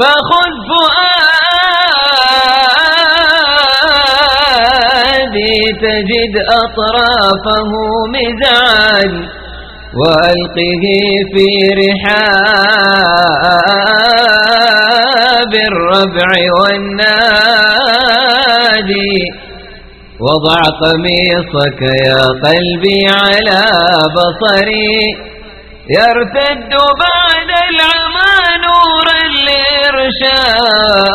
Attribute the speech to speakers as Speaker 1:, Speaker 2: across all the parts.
Speaker 1: فخذ فؤادي تجد أطرافه مزعاج وألقه في رحاب الربع والنادي. وضع قميصك يا قلبي على بصري يرتد بعد نور الإرشاد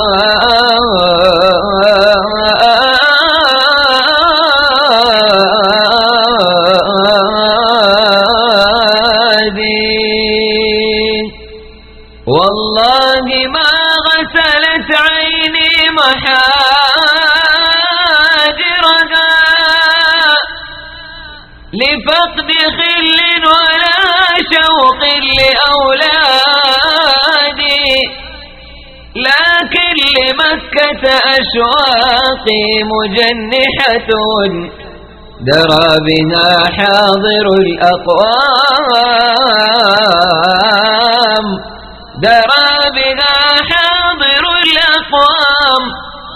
Speaker 1: لمكة أشواقي مجنحة درى بها حاضر الأقوام. درى بها حاضر الأقوام.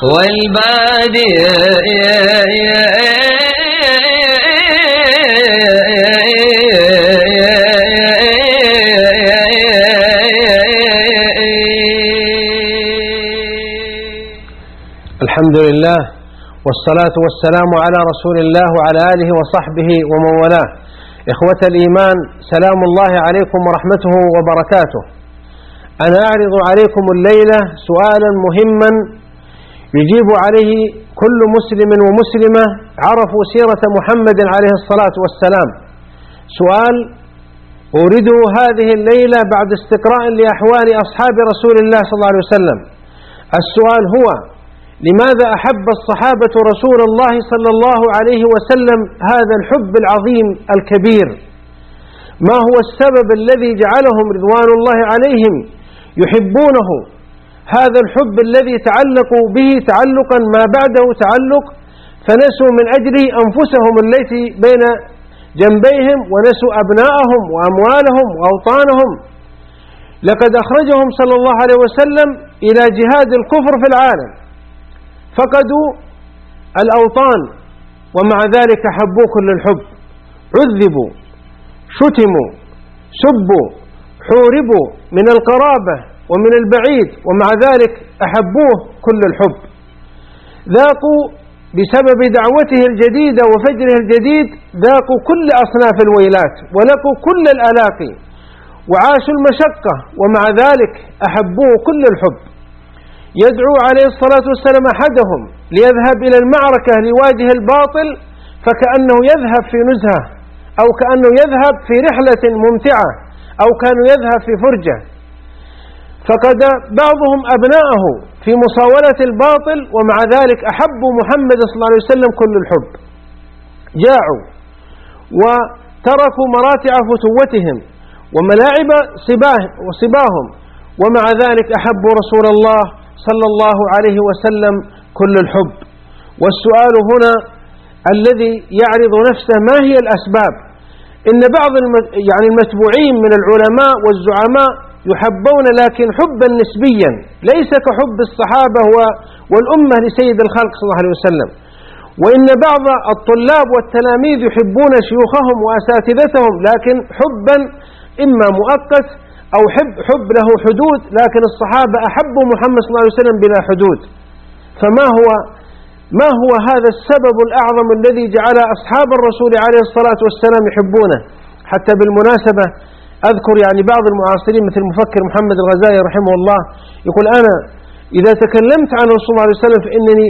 Speaker 1: والبادي
Speaker 2: الحمد لله والصلاة والسلام على رسول الله وعلى آله وصحبه ومن والاه. إخوة الإيمان سلام الله عليكم ورحمته وبركاته. أنا أعرض عليكم الليلة سؤالا مهما يجيب عليه كل مسلم ومسلمة عرفوا سيرة محمد عليه الصلاة والسلام. سؤال أورده هذه الليلة بعد استقراء لأحوال أصحاب رسول الله صلى الله عليه وسلم. السؤال هو لماذا أحب الصحابة رسول الله صلى الله عليه وسلم هذا الحب العظيم الكبير؟ ما هو السبب الذي جعلهم رضوان الله عليهم يحبونه؟ هذا الحب الذي تعلقوا به تعلقا ما بعده تعلق فنسوا من أجله أنفسهم التي بين جنبيهم ونسوا أبناءهم وأموالهم وأوطانهم. لقد أخرجهم صلى الله عليه وسلم إلى جهاد الكفر في العالم. فقدوا الأوطان ومع ذلك حبوا كل الحب عذبوا شتموا سبوا حوربوا من القرابة ومن البعيد ومع ذلك أحبوه كل الحب. ذاقوا بسبب دعوته الجديدة وفجره الجديد ذاقوا كل أصناف الويلات ولقوا كل الألاقي وعاشوا المشقة ومع ذلك أحبوه كل الحب. يدعو عليه الصلاة والسلام أحدهم ليذهب إلى المعركة ليواجه الباطل فكأنه يذهب في نزهة أو كأنه يذهب في رحلة ممتعة أو كانوا يذهب في فرجة. فقد بعضهم أبناءه في مصاولة الباطل ومع ذلك أحبوا محمد صلى الله عليه وسلم كل الحب. جاعوا وتركوا مراتع فتوتهم وملاعب صباه وصباهم ومع ذلك أحبوا رسول الله صلى الله عليه وسلم كل الحب والسؤال هنا الذي يعرض نفسه ما هي الأسباب؟ إن بعض يعني المتبوعين من العلماء والزعماء يحبون لكن حبا نسبيا ليس كحب الصحابة والأمة لسيد الخلق صلى الله عليه وسلم. وإن بعض الطلاب والتلاميذ يحبون شيوخهم وأساتذتهم لكن حبا إما مؤقت أو حب, حب له حدود لكن الصحابة أحبوا محمد صلى الله عليه وسلم بلا حدود. فما هو ما هو هذا السبب الأعظم الذي جعل أصحاب الرسول عليه الصلاة والسلام يحبونه؟ حتى بالمناسبة أذكر يعني بعض المعاصرين مثل المفكر محمد الغزالي رحمه الله يقول أنا إذا تكلمت عن رسول الله عليه وسلم فإنني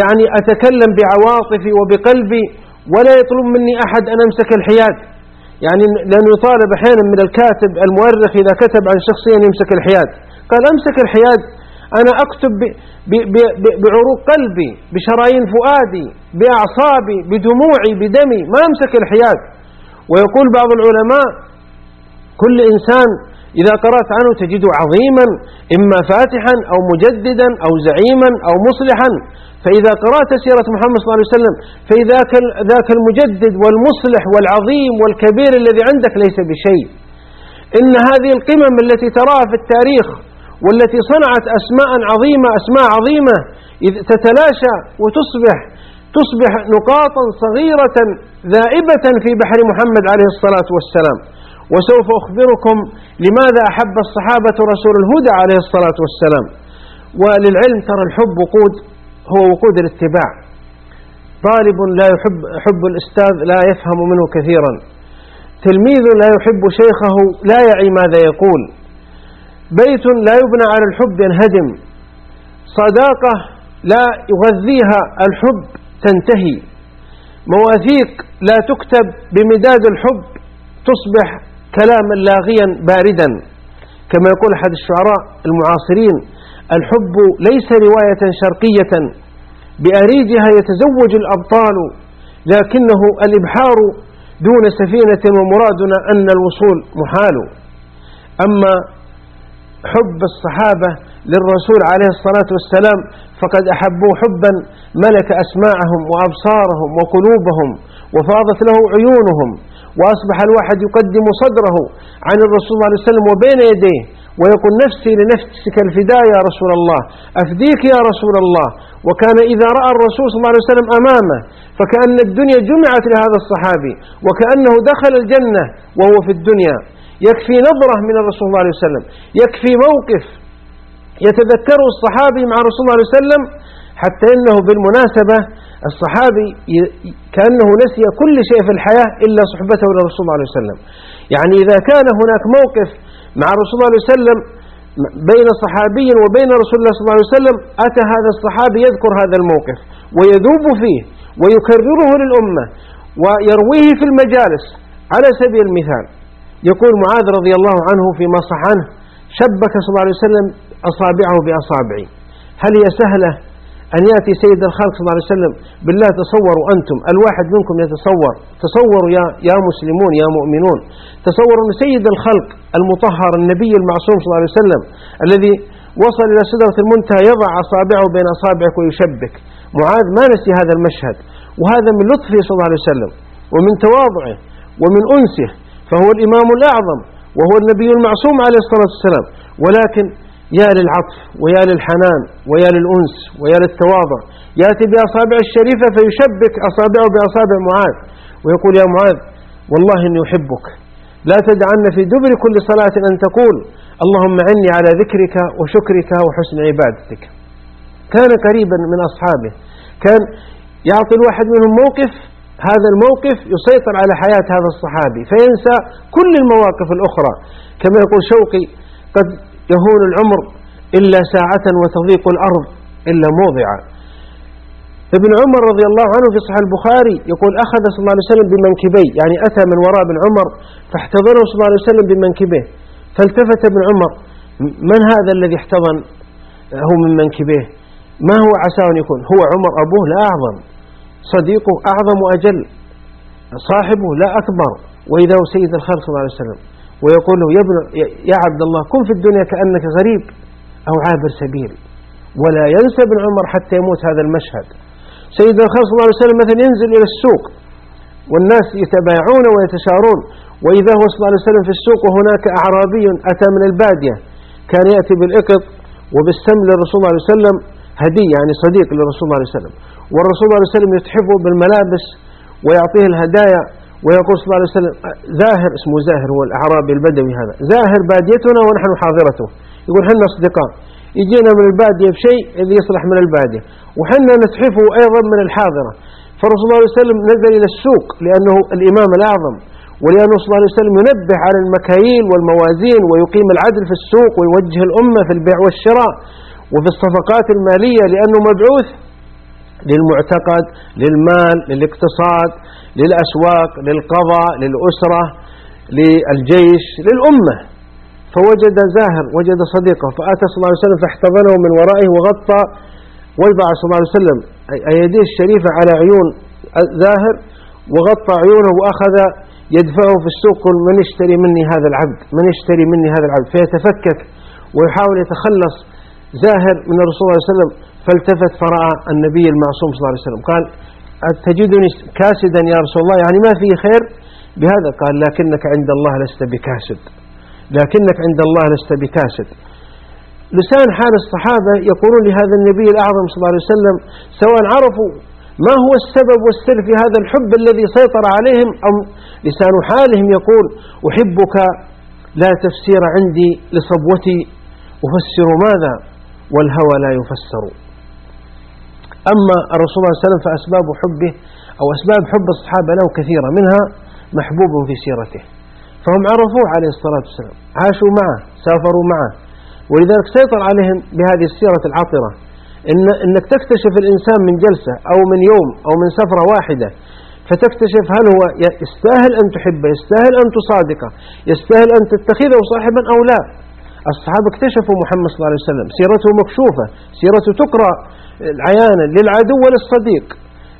Speaker 2: يعني أتكلم بعواطفي وبقلبي ولا يطلب مني أحد أن أمسك الحياد. يعني لأنه يطالب أحيانا من الكاتب المؤرخ إذا كتب عن شخصيا يمسك الحياد. قال أمسك الحياد. أنا أكتب بعروق قلبي بشرايين فؤادي بأعصابي بدموعي بدمي. ما أمسك الحياد. ويقول بعض العلماء كل إنسان إذا قرأت عنه تجده عظيما إما فاتحا أو مجددا أو زعيما أو مصلحا. فإذا قرأت سيرة محمد صلى الله عليه وسلم فإذا ذاك المجدد والمصلح والعظيم والكبير الذي عندك ليس بشيء. إن هذه القمم التي تراها في التاريخ والتي صنعت أسماء عظيمة أسماء عظيمة تتلاشى وتصبح تصبح نقاطا صغيرة ذائبة في بحر محمد عليه الصلاة والسلام. وسوف أخبركم لماذا أحب الصحابة رسول الهدى عليه الصلاة والسلام. وللعلم ترى الحب وقود هو وقود الاتباع. طالب لا يحب حب الأستاذ لا يفهم منه كثيرا. تلميذ لا يحب شيخه لا يعي ماذا يقول. بيت لا يبنى على الحب ينهدم. صداقة لا يغذيها الحب تنتهي. مواثيق لا تكتب بمداد الحب تصبح كلاما لاغيا باردا. كما يقول أحد الشعراء المعاصرين الحب ليس رواية شرقية. بأريجها يتزوج الأبطال لكنه الإبحار دون سفينة ومرادنا أن الوصول محال. أما حب الصحابة للرسول عليه الصلاة والسلام فقد أحبوا حبا ملك أسماعهم وأبصارهم وقلوبهم وفاضت له عيونهم وأصبح الواحد يقدم صدره عن الرسول صلى الله عليه وسلم وبين يديه ويقول نفسي لنفسك الفداء يا رسول الله أفديك يا رسول الله. وكان إذا رأى الرسول صلى الله عليه وسلم أمامه فكأن الدنيا جمعت لهذا الصحابي وكأنه دخل الجنة وهو في الدنيا. يكفي نظرة من الرسول صلى الله عليه وسلم يكفي موقف يتذكره الصحابي مع الرسول صلى الله عليه وسلم حتى إنه بالمناسبة الصحابي كأنه نسي كل شيء في الحياة إلا صحبته للرسول صلى الله عليه وسلم. يعني إذا كان هناك موقف مع الرسول صلى الله عليه وسلم بين صحابي وبين رسول الله صلى الله عليه وسلم أتى هذا الصحابي يذكر هذا الموقف ويذوب فيه ويكرره للأمة ويرويه في المجالس على سبيل المثال. يقول معاذ رضي الله عنه فيما صح عنه شبك صلى الله عليه وسلم أصابعه بأصابعي هل هي سهلة؟ أن يأتي سيد الخلق صلى الله عليه وسلم بالله تصوروا أنتم الواحد منكم يتصور تصوروا يا, يا مسلمون يا مؤمنون. تصوروا أن سيد الخلق المطهر النبي المعصوم صلى الله عليه وسلم الذي وصل إلى سدرة المنتهى يضع أصابعه بين أصابعك ويشبك. معاذ ما نسي هذا المشهد. وهذا من لطفه صلى الله عليه وسلم ومن تواضعه ومن أنسه فهو الإمام الأعظم وهو النبي المعصوم عليه الصلاة والسلام. ولكن يا للعطف ويا للحنان ويا للأنس ويا للتواضع. يأتي بأصابع الشريفة فيشبك أصابعه بأصابع معاذ ويقول يا معاذ والله إني أحبك. لا تدعن في دبر كل صلاة أن تقول اللهم عني على ذكرك وشكرك وحسن عبادتك. كان قريبا من أصحابه. كان يعطي الواحد منهم موقف هذا الموقف يسيطر على حياة هذا الصحابي فينسى كل المواقف الأخرى. كما يقول شوقي قد يهون العمر إلا ساعة وتضيق الأرض إلا موضعا. ابن عمر رضي الله عنه في صحيح البخاري يقول أخذ صلى الله عليه وسلم بمنكبي يعني أتى من وراء ابن عمر فاحتضنه صلى الله عليه وسلم بمنكبه فالتفت ابن عمر من هذا الذي احتضن؟ هو من منكبيه. ما هو؟ عسى أن يكون. هو عمر أبوه لا أعظم صديقه أعظم وأجل صاحبه لا أكبر. وإذا هو سيد الخلق صلى الله عليه وسلم. ويقول له يا, ابن يا عبد الله كن في الدنيا كأنك غريب أو عابر سبيل. ولا ينسى ابن عمر حتى يموت هذا المشهد. سيدنا الخلق صلى الله عليه وسلم مثلا ينزل إلى السوق والناس يتبايعون ويتشارون وإذا هو صلى الله عليه وسلم في السوق وهناك أعرابي أتى من البادية كان يأتي بالإقط وبالسم للرسول صلى الله عليه وسلم هدية يعني صديق للرسول صلى الله عليه وسلم. والرسول صلى الله عليه وسلم يتحفه بالملابس ويعطيه الهدايا ويقول صلى الله عليه وسلم زاهر اسمه زاهر هو الأعرابي البدوي هذا. زاهر باديتنا ونحن حاضرته. يقول حنا أصدقاء. يجينا من البادية بشيء اللي يصلح من البادية. وحنا نتحفه أيضا من الحاضرة. فالرسول صلى الله عليه وسلم نزل إلى السوق لأنه الإمام الأعظم ولأنه صلى الله عليه وسلم ينبه على المكاييل والموازين ويقيم العدل في السوق ويوجه الأمة في البيع والشراء وفي الصفقات المالية لأنه مبعوث للمعتقد للمال للاقتصاد للأسواق للقضاء للأسرة للجيش للأمة. فوجد زاهر وجد صديقه فأتى صلى الله عليه وسلم فاحتضنه من ورائه وغطى وضع صلى الله عليه وسلم. أيديه الشريفة على عيون زاهر وغطى عيونه وأخذ يدفعه في السوق من يشتري مني هذا العبد؟ من يشتري مني هذا العبد؟ فيتفكك ويحاول يتخلص. زاهر من الرسول صلى الله عليه وسلم فالتفت فرأى النبي المعصوم صلى الله عليه وسلم. قال تجدني كاسدا يا رسول الله؟ يعني ما في خير بهذا؟ قال لكنك عند الله لست بكاسد. لكنك عند الله لست بكاسد. لسان حال الصحابة يقولون لهذا النبي الأعظم صلى الله عليه وسلم سواء عرفوا ما هو السبب والسر في هذا الحب الذي سيطر عليهم أو لسان حالهم يقول أحبك لا تفسير عندي لصبوتي أفسر ماذا؟ والهوى لا يفسر. أما الرسول صلى الله عليه وسلم فأسباب حبه أو أسباب حب الصحابة له كثيرة منها محبوب في سيرته. فهم عرفوه عليه الصلاة والسلام عاشوا معه سافروا معه. ولذلك سيطر عليهم بهذه السيرة العطرة. إن إنك تكتشف الإنسان من جلسة أو من يوم أو من سفرة واحدة فتكتشف هل هو يستاهل أن تحبه يستاهل أن تصادقه يستاهل أن تتخذه صاحبا أو لا. الصحابة اكتشفوا محمد صلى الله عليه وسلم سيرته مكشوفة سيرته تقرأ عيانا للعدو وللصديق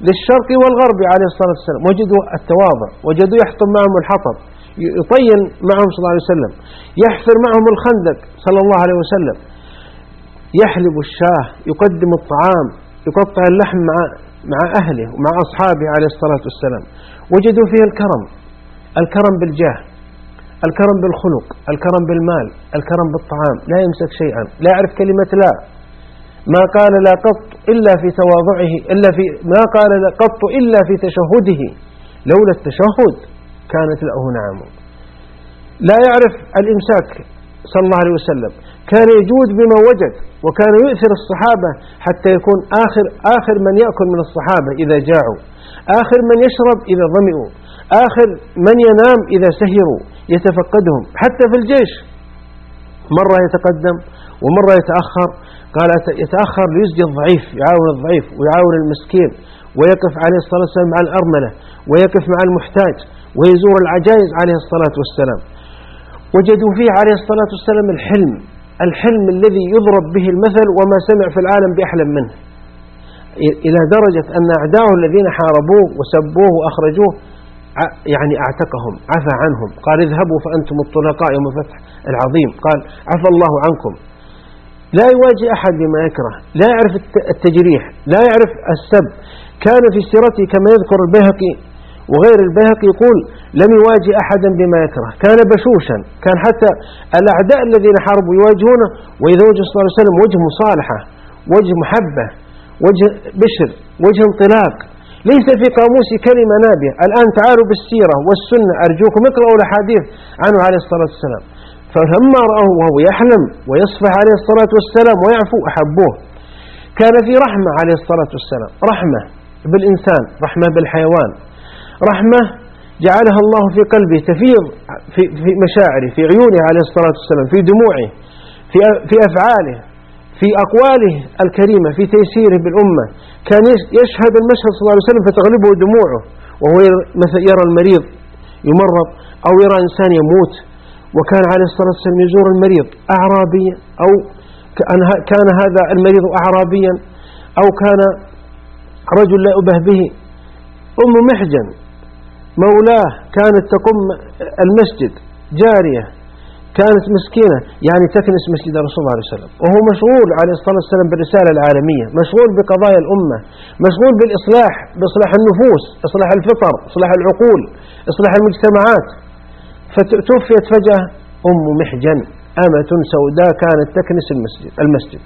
Speaker 2: للشرق والغرب عليه الصلاة والسلام وجدوا التواضع وجدوا يحطم معهم الحطب يطين معهم صلى الله عليه وسلم يحفر معهم الخندق صلى الله عليه وسلم. يحلب الشاه يقدم الطعام يقطع اللحم مع مع أهله ومع أصحابه عليه الصلاة والسلام. وجدوا فيه الكرم الكرم بالجاه. الكرم بالخلق الكرم بالمال الكرم بالطعام لا يمسك شيئا لا يعرف كلمة لا. ما قال لا قط إلا في تواضعه إلا في ما قال لا قط إلا في تشهده. لولا التشهد كانت له نعم. لا يعرف الإمساك صلى الله عليه وسلم. كان يجود بما وجد وكان يؤثر الصحابة حتى يكون آخر, آخر من يأكل من الصحابة إذا جاعوا. آخر من يشرب إذا ظمئوا. آخر من ينام إذا سهروا. يتفقدهم. حتى في الجيش. مرة يتقدم ومرة يتأخر. قال يتأخر ليسجي الضعيف يعاون الضعيف ويعاون المسكين ويقف عليه الصلاة والسلام مع الأرملة ويقف مع المحتاج ويزور العجائز عليه الصلاة والسلام. وجدوا فيه عليه الصلاة والسلام الحلم الحلم الذي يضرب به المثل وما سمع في العالم بأحلم منه. إلى درجة أن أعداؤه الذين حاربوه وسبوه وأخرجوه يعني أعتقهم عفى عنهم. قال اذهبوا فأنتم الطلقاء يوم الفتح العظيم. قال عفى الله عنكم. لا يواجه أحد بما يكره لا يعرف التجريح لا يعرف السب. كان في سيرته كما يذكر البيهقي وغير البيهقي يقول لم يواجه أحدا بما يكره. كان بشوشا. كان حتى الأعداء الذين حاربوا يواجهونه وإذا وجه صلى الله عليه وسلم وجه مصالحة وجه محبة وجه بشر وجه انطلاق. ليس في قاموس كلمة نابية. الآن تعالوا بالسيرة والسنة. أرجوكم اقرأوا الأحاديث عنه عليه الصلاة والسلام. فلما رأوه وهو يحلم ويصفح عليه الصلاة والسلام ويعفو أحبوه. كان في رحمة عليه الصلاة والسلام. رحمة بالإنسان رحمة بالحيوان. رحمة جعلها الله في قلبه تفيض في, مشاعره في عيونه عليه الصلاة والسلام في دموعه في, أفعاله في أقواله الكريمة في تيسيره بالأمة. كان يشهد المشهد صلى الله عليه وسلم فتغلبه دموعه وهو يرى المريض يمرض أو يرى إنسان يموت. وكان عليه الصلاة والسلام يزور المريض أعرابيا أو كأن هذا المريض أعرابيا أو كان رجل لا أبه به. أم محجن مولاه كانت تقم المسجد جارية كانت مسكينة يعني تكنس مسجد رسول الله عليه وسلم. وهو مشغول عليه الصلاة والسلام بالرسالة العالمية مشغول بقضايا الأمة مشغول بالإصلاح بإصلاح النفوس إصلاح الفطر إصلاح العقول إصلاح المجتمعات. فتوفيت فجأة أم محجن أمة سوداء كانت تكنس المسجد المسجد.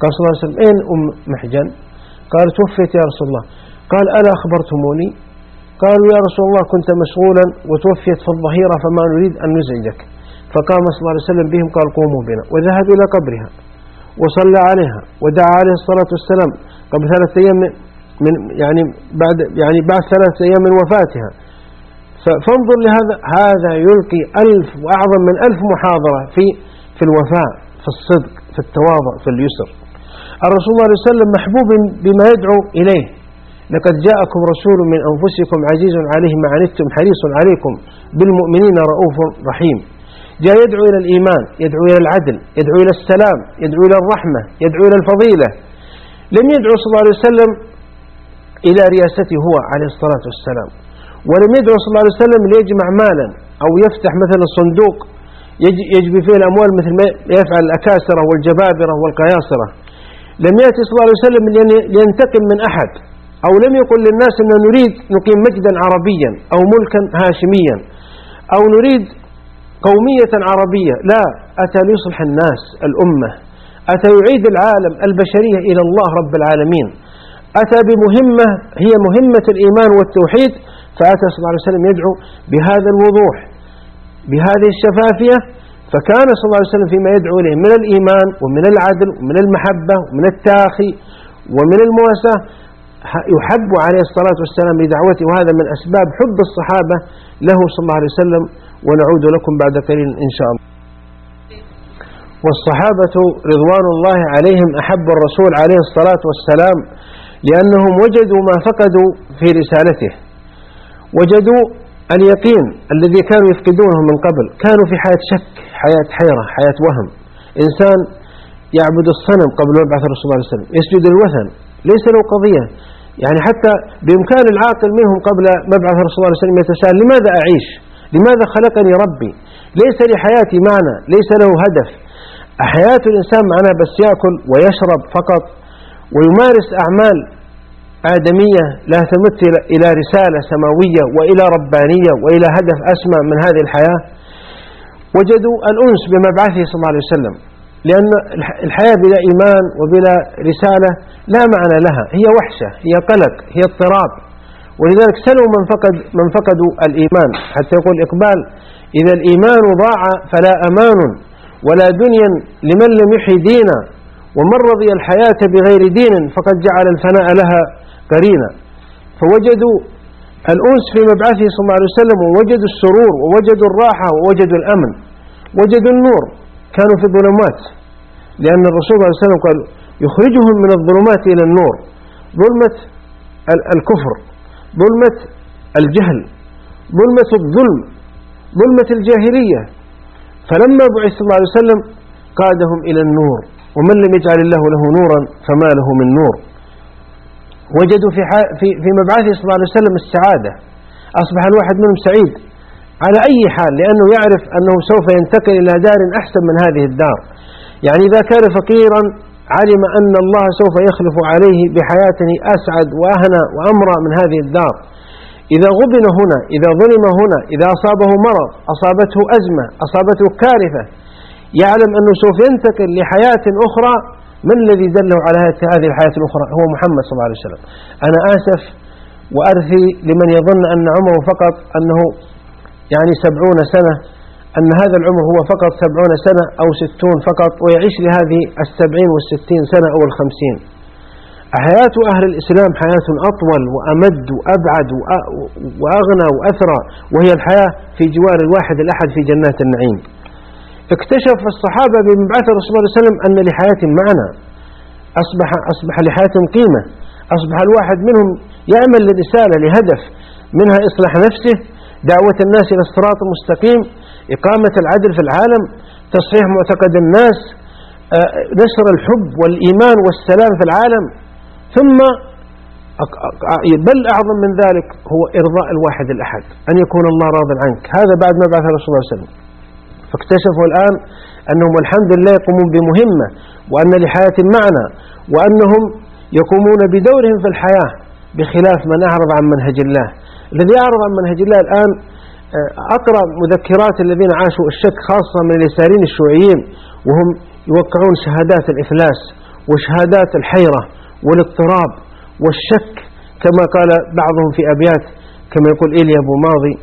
Speaker 2: قال صلى الله عليه وسلم أين أم محجن؟ قال توفيت يا رسول الله. قال ألا أخبرتموني؟ قالوا يا رسول الله كنت مشغولا وتوفيت في الظهيرة فما نريد أن نزعجك. فقام صلى الله عليه وسلم بهم قال قوموا بنا. وذهب إلى قبرها وصلى عليها ودعا عليه الصلاة والسلام قبل ثلاثة أيام من يعني بعد يعني بعد ثلاثة أيام من وفاتها. فانظر لهذا هذا يلقي ألف وأعظم من ألف محاضرة في في الوفاء في الصدق في التواضع في اليسر. الرسول صلى الله عليه وسلم محبوب بما يدعو إليه. لقد جاءكم رسول من أنفسكم عزيز عليه ما عنتم حريص عليكم بالمؤمنين رؤوف رحيم. جاء يدعو إلى الإيمان يدعو إلى العدل يدعو إلى السلام يدعو إلى الرحمة يدعو إلى الفضيلة. لم يدعو صلى الله عليه وسلم إلى رياسته هو عليه الصلاة والسلام. ولم يدعو صلى الله عليه وسلم ليجمع مالا أو يفتح مثلا صندوق يجبي فيه الأموال مثل ما يفعل الأكاسرة والجبابرة والقياصرة. لم يأتي صلى الله عليه وسلم لينتقم من أحد. أو لم يقل للناس أن نريد نقيم مجدا عربيا أو ملكا هاشميا أو نريد قومية عربية لا أتى ليصلح الناس الأمة. أتى يعيد العالم البشرية إلى الله رب العالمين. أتى بمهمة هي مهمة الإيمان والتوحيد فأتى صلى الله عليه وسلم يدعو بهذا الوضوح بهذه الشفافية فكان صلى الله عليه وسلم فيما يدعو إليه من الإيمان ومن العدل ومن المحبة ومن التاخي ومن المواساة. يحب عليه الصلاة والسلام بدعوته وهذا من أسباب حب الصحابة له صلى الله عليه وسلم ونعود لكم بعد قليل إن شاء الله. والصحابة رضوان الله عليهم أحب الرسول عليه الصلاة والسلام لأنهم وجدوا ما فقدوا في رسالته. وجدوا اليقين الذي كانوا يفقدونه من قبل. كانوا في حياة شك حياة حيرة حياة وهم. إنسان يعبد الصنم قبل مبعث الرسول صلى الله عليه وسلم يسجد الوثن. ليس له قضية. يعني حتى بإمكان العاقل منهم قبل مبعث الرسول صلى الله عليه وسلم يتساءل لماذا أعيش؟ لماذا خلقني ربي؟ ليس لحياتي معنى ليس له هدف. حياة الإنسان معناه بس يأكل ويشرب فقط ويمارس أعمال آدمية لا تمت إلى رسالة سماوية وإلى ربانية وإلى هدف أسمى من هذه الحياة. وجدوا الأنس بمبعثه صلى الله عليه وسلم. لأن الحياة بلا إيمان وبلا رسالة لا معنى لها. هي وحشة هي قلق هي اضطراب. ولذلك سلوا من, فقد من فقدوا الإيمان. حتى يقول إقبال إذا الإيمان ضاع فلا أمان ولا دنيا لمن لم يحي دينا. ومن رضي الحياة بغير دين فقد جعل الفناء لها قرينا. فوجدوا الأنس في مبعثه صلى الله عليه وسلم ووجدوا السرور ووجدوا الراحة ووجدوا الأمن وجدوا النور. كانوا في الظلمات. لأن الرسول صلى الله عليه وسلم قال يخرجهم من الظلمات إلى النور. ظلمة الكفر ظلمة الجهل ظلمة الظلم ظلمة الجاهلية. فلما بعث صلى الله عليه وسلم قادهم إلى النور. ومن لم يجعل الله له نورا فما له من نور. وجدوا في, في, في مبعثه صلى الله عليه وسلم السعادة. أصبح الواحد منهم سعيد على أي حال لأنه يعرف أنه سوف ينتقل إلى دار أحسن من هذه الدار. يعني إذا كان فقيرا علم أن الله سوف يخلف عليه بحياته أسعد وأهنى وأمرى من هذه الدار. إذا غبن هنا إذا ظلم هنا إذا أصابه مرض أصابته أزمة أصابته كارثة يعلم أنه سوف ينتقل لحياة أخرى. من الذي دله على هذه الحياة الأخرى؟ هو محمد صلى الله عليه وسلم. أنا آسف وأرثي لمن يظن أن عمره فقط أنه يعني سبعون سنة. أن هذا العمر هو فقط سبعون سنة أو ستون فقط ويعيش لهذه السبعين والستين سنة أو الخمسين. حياة أهل الإسلام حياة أطول وأمد وأبعد وأغنى وأثرى وهي الحياة في جوار الواحد الأحد في جنات النعيم. اكتشف الصحابة بمبعث الرسول صلى الله عليه وسلم أن لحياتهم معنى أصبح, أصبح لحياتهم قيمة. أصبح الواحد منهم يعمل لرسالة لهدف. منها إصلاح نفسه دعوة الناس إلى الصراط المستقيم إقامة العدل في العالم تصحيح معتقد الناس آه، نشر الحب والإيمان والسلام في العالم. ثم بل أعظم من ذلك هو إرضاء الواحد الأحد أن يكون الله راض عنك. هذا بعد ما بعث الرسول صلى الله عليه وسلم. فاكتشفوا الآن أنهم الحمد لله يقومون بمهمة وأن لحياة معنى وأنهم يقومون بدورهم في الحياة بخلاف من أعرض عن منهج الله. الذي أعرض عن منهج الله الآن أقرأ مذكرات الذين عاشوا الشك خاصة من اليساريين الشيوعيين وهم يوقعون شهادات الإفلاس وشهادات الحيرة والاضطراب والشك كما قال بعضهم في أبيات كما يقول إيليا أبو ماضي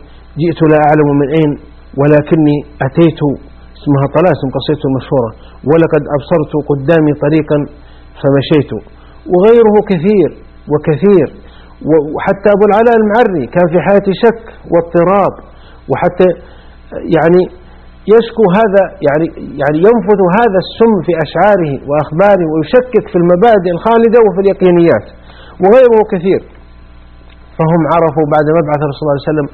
Speaker 2: جئت لا أعلم من أين ولكني أتيت اسمها طلاسم قصيدته المشهورة ولقد أبصرت قدامي طريقا فمشيت. وغيره كثير وكثير وحتى أبو العلاء المعري كان في حياته شك واضطراب وحتى يعني يشكو هذا يعني يعني ينفذ هذا السم في أشعاره وأخباره ويشكك في المبادئ الخالدة وفي اليقينيات وغيره كثير. فهم عرفوا بعد مبعث الرسول صلى الله عليه وسلم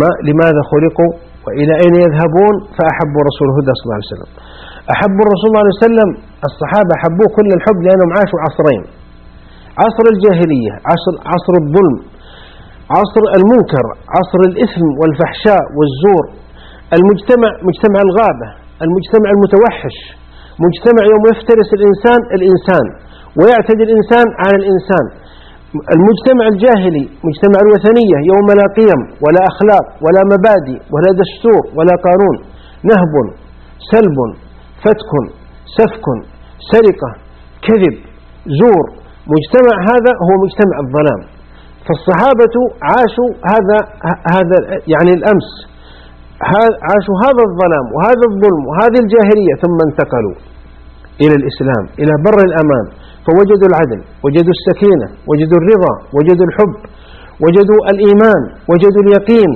Speaker 2: ما لماذا خلقوا وإلى أين يذهبون فأحبوا رسول الهدى صلى الله عليه وسلم. أحبوا الرسول صلى الله عليه وسلم الصحابة حبوه كل الحب لأنهم عاشوا عصرين. عصر الجاهلية عصر, عصر الظلم. عصر المنكر عصر الإثم والفحشاء والزور المجتمع مجتمع الغابة المجتمع المتوحش مجتمع يوم يفترس الإنسان الإنسان ويعتدي الإنسان على الإنسان. المجتمع الجاهلي مجتمع الوثنية يوم لا قيم ولا أخلاق ولا مبادئ ولا دستور ولا قانون. نهب سلب فتك سفك سرقة كذب زور. مجتمع هذا هو مجتمع الظلام. فالصحابة عاشوا هذا هذا يعني الأمس. عاشوا هذا الظلام وهذا الظلم وهذه الجاهلية ثم انتقلوا إلى الإسلام إلى بر الأمان. فوجدوا العدل وجدوا السكينة وجدوا الرضا وجدوا الحب وجدوا الإيمان وجدوا اليقين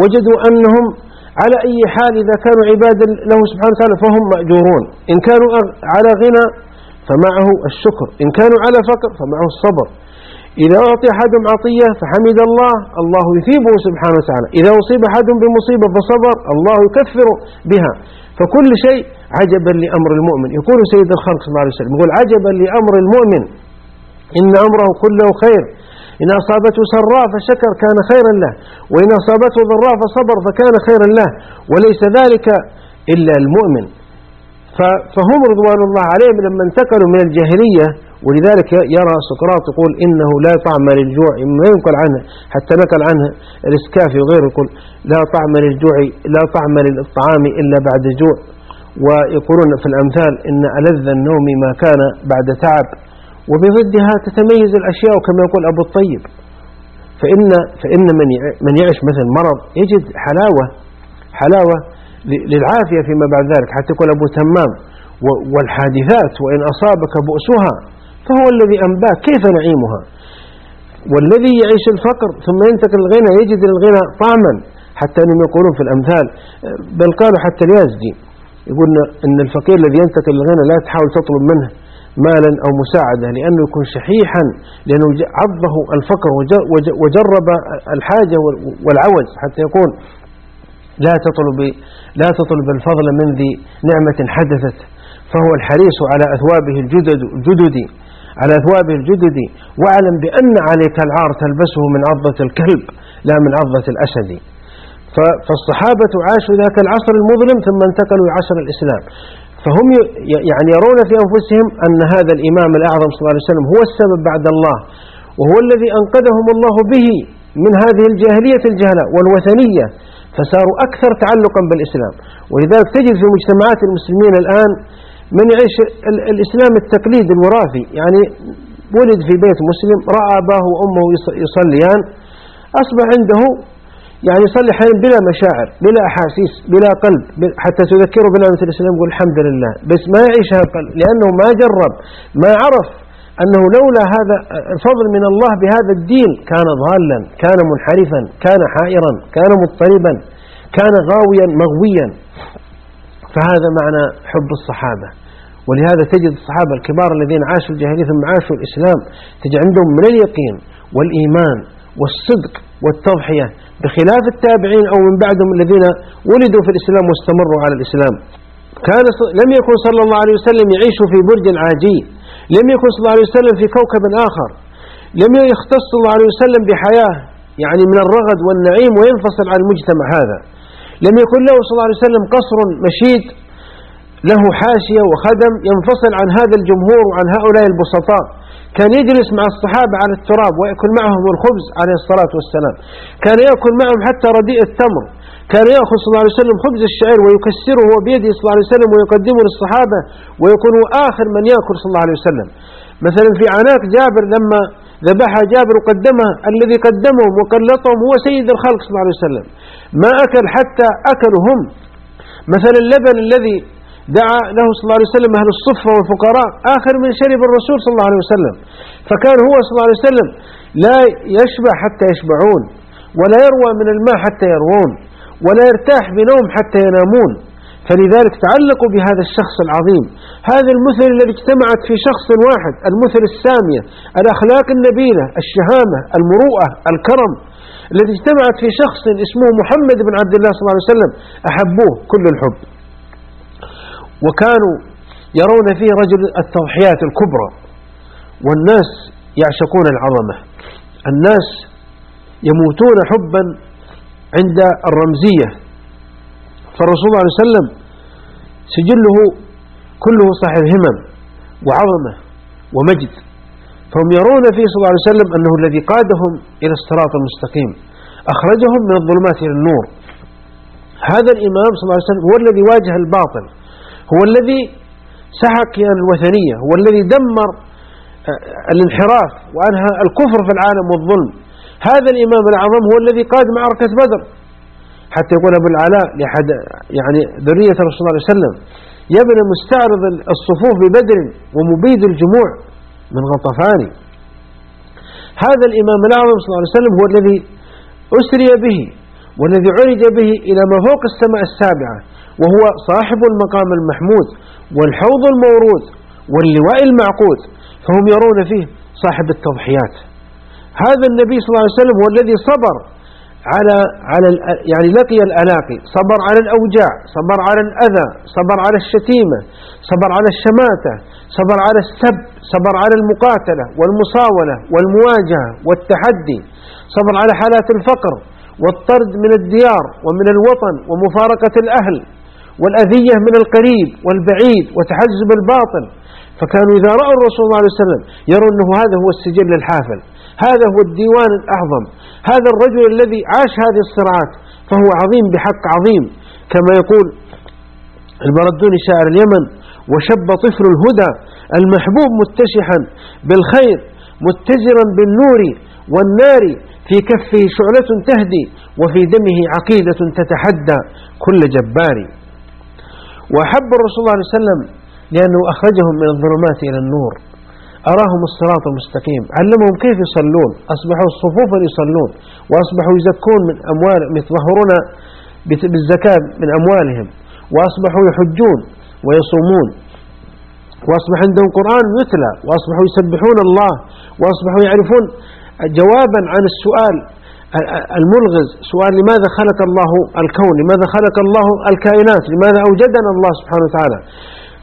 Speaker 2: وجدوا أنهم على أي حال إذا كانوا عبادا له سبحانه وتعالى فهم مأجورون. إن كانوا على غنى فمعه الشكر إن كانوا على فقر فمعه الصبر. إذا أعطي أحدهم عطية فحمد الله الله يثيبه سبحانه وتعالى. إذا أصيب أحد بمصيبة فصبر الله يكفر بها. فكل شيء عجبا لأمر المؤمن. يقول سيد الخلق صلى الله عليه وسلم يقول عجبا لأمر المؤمن. إن أمره كله خير. إن أصابته سراء فشكر كان خيرا له. وإن أصابته ضراء فصبر فكان خيرا له. وليس ذلك إلا المؤمن. فهم رضوان الله عليهم لما انتقلوا من الجاهلية ولذلك يرى سقراط يقول إنه لا طعم للجوع ما ينقل عنه حتى نقل عنه الإسكافي وغيره يقول لا طعم للجوع لا طعم للطعام إلا بعد جوع ويقولون في الأمثال إن ألذ النوم ما كان بعد تعب. وبضدها تتميز الأشياء كما يقول أبو الطيب. فإن, فإن من من يعيش مثل مرض يجد حلاوة حلاوة للعافية فيما بعد ذلك. حتى يقول أبو تمام والحادثات وإن أصابك بؤسها فهو الذي أنباك كيف نعيمها؟ والذي يعيش الفقر ثم ينتقل الغنى يجد الغنى طعما حتى أنهم يقولون في الأمثال. بل قالوا حتى اليازدي يقول أن الفقير الذي ينتقل الغنى لا تحاول تطلب منه مالا أو مساعدة لأنه يكون شحيحا لأنه عضه الفقر وجرب الحاجة والعوز حتى يقول لا تطلب لا تطلب الفضل من ذي نعمة حدثت. فهو الحريص على أثوابه الجدد, الجدد على أثوابه الجدد واعلم بأن عليك العار تلبسه من عضة الكلب لا من عضة الأسد. فالصحابة عاشوا ذاك العصر المظلم ثم انتقلوا لعصر الإسلام. فهم يعني يرون في أنفسهم أن هذا الإمام الأعظم صلى الله عليه وسلم هو السبب بعد الله وهو الذي أنقذهم الله به من هذه الجاهلية الجهلة والوثنية فصاروا أكثر تعلقا بالإسلام. ولذلك تجد في مجتمعات المسلمين الآن من يعيش الإسلام التقليد الوراثي. يعني ولد في بيت مسلم رأى أباه وأمه يصليان أصبح عنده يعني يصلي حين بلا مشاعر بلا أحاسيس بلا قلب حتى تذكره بنعمة الإسلام يقول الحمد لله. بس ما يعيشها القلب لأنه ما جرب ما عرف أنه لولا هذا الفضل من الله بهذا الدين كان ضالا كان منحرفا كان حائرا كان مضطربا كان غاويا مغويا. فهذا معنى حب الصحابة. ولهذا تجد الصحابة الكبار الذين عاشوا الجاهلية ثم عاشوا الإسلام تجد عندهم من اليقين والإيمان والصدق والتضحية بخلاف التابعين أو من بعدهم الذين ولدوا في الإسلام واستمروا على الإسلام. كان لم يكن صلى الله عليه وسلم يعيش في برج عاجي لم يكن صلى الله عليه وسلم في كوكب آخر لم يختص صلى الله عليه وسلم بحياة يعني من الرغد والنعيم وينفصل عن المجتمع هذا. لم يكن له صلى الله عليه وسلم قصر مشيد له حاشية وخدم ينفصل عن هذا الجمهور وعن هؤلاء البسطاء. كان يجلس مع الصحابة على التراب ويأكل معهم الخبز عليه الصلاة والسلام. كان يأكل معهم حتى رديء التمر. كان يأخذ صلى الله عليه وسلم خبز الشعير ويكسره بيده صلى الله عليه وسلم ويقدمه للصحابة ويكون آخر من يأكل صلى الله عليه وسلم. مثلا في عناق جابر لما ذبحها جابر وقدمها الذي قدمهم وقلطهم هو سيد الخلق صلى الله عليه وسلم. ما أكل حتى أكلوا هم مثلا اللبن الذي دعا له صلى الله عليه وسلم أهل الصفة والفقراء آخر من شرب الرسول صلى الله عليه وسلم. فكان هو صلى الله عليه وسلم لا يشبع حتى يشبعون ولا يروى من الماء حتى يروون ولا يرتاح بنوم حتى ينامون. فلذلك تعلقوا بهذا الشخص العظيم. هذا المثل الذي اجتمعت في شخص واحد المثل السامية الأخلاق النبيلة الشهامة المروءة الكرم. التي اجتمعت في شخص اسمه محمد بن عبد الله صلى الله عليه وسلم أحبوه كل الحب. وكانوا يرون فيه رجل التضحيات الكبرى. والناس يعشقون العظمة. الناس يموتون حبا عند الرمزية. فالرسول صلى الله عليه وسلم سجله كله صاحب همم وعظمة ومجد. فهم يرون فيه صلى الله عليه وسلم أنه الذي قادهم إلى الصراط المستقيم. أخرجهم من الظلمات إلى النور. هذا الإمام صلى الله عليه وسلم هو الذي واجه الباطل. هو الذي سحق كيان الوثنية هو الذي دمر آه، الانحراف وأنهى الكفر في العالم والظلم. هذا الإمام الأعظم هو الذي قاد معركة بدر. حتى يقول أبو العلاء لأحد يعني ذرية الرسول صلى الله عليه وسلم يا ابن مستعرض الصفوف ببدر ومبيد الجموع من غطفان. هذا الإمام الأعظم صلى الله عليه وسلم هو الذي أسري به والذي عرج به إلى ما فوق السماء السابعة. وهو صاحب المقام المحمود والحوض المورود واللواء المعقود فهم يرون فيه صاحب التضحيات. هذا النبي صلى الله عليه وسلم هو الذي صبر على على يعني لقي الألاقي صبر على الأوجاع صبر على الأذى صبر على الشتيمة صبر على الشماتة صبر على السب صبر على المقاتلة والمصاولة والمواجهة والتحدي صبر على حالات الفقر والطرد من الديار ومن الوطن ومفارقة الأهل. والأذية من القريب والبعيد وتحزب الباطل فكانوا إذا رأوا الرسول صلى الله عليه وسلم يرون أنه هذا هو السجل الحافل هذا هو الديوان الأعظم هذا الرجل الذي عاش هذه الصراعات فهو عظيم بحق عظيم. كما يقول البردوني شاعر اليمن وشب طفل الهدى المحبوب متشحا بالخير متجرا بالنور والنار في كفه شعلة تهدي وفي دمه عقيدة تتحدى كل جبار. وأحب الرسول صلى الله عليه وسلم لأنه أخرجهم من الظلمات إلى النور. أراهم الصراط المستقيم. علمهم كيف يصلون. أصبحوا صفوفا يصلون. وأصبحوا يزكون من أموالهم يتظهرون بالزكاة من أموالهم. وأصبحوا يحجون ويصومون. وأصبح عندهم قرآن يتلى وأصبحوا يسبحون الله. وأصبحوا يعرفون جوابا عن السؤال الملغز سؤال لماذا خلق الله الكون؟ لماذا خلق الله الكائنات؟ لماذا أوجدنا الله سبحانه وتعالى؟